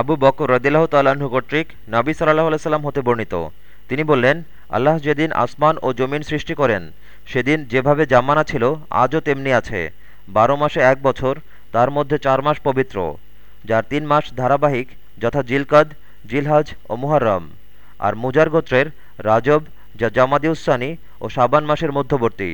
আবু বকর রদিল্লাহ তাল্লাহ্ন কর্তৃক নাবি সাল্লাহ আলাইসাল্লাম হতে বর্ণিত। তিনি বললেন, আল্লাহ যেদিন আসমান ও জমিন সৃষ্টি করেন, সেদিন যেভাবে জামানা ছিল, আজও তেমনি আছে। বারো মাসে এক বছর, তার মধ্যে চার মাস পবিত্র, যার তিন মাস ধারাবাহিক, যথা জিলকাদ, জিলহাজ ও মুহরম আর মুজার গোত্রের রাজব, যা জামাদিউসানি ও সাবান মাসের মধ্যবর্তী।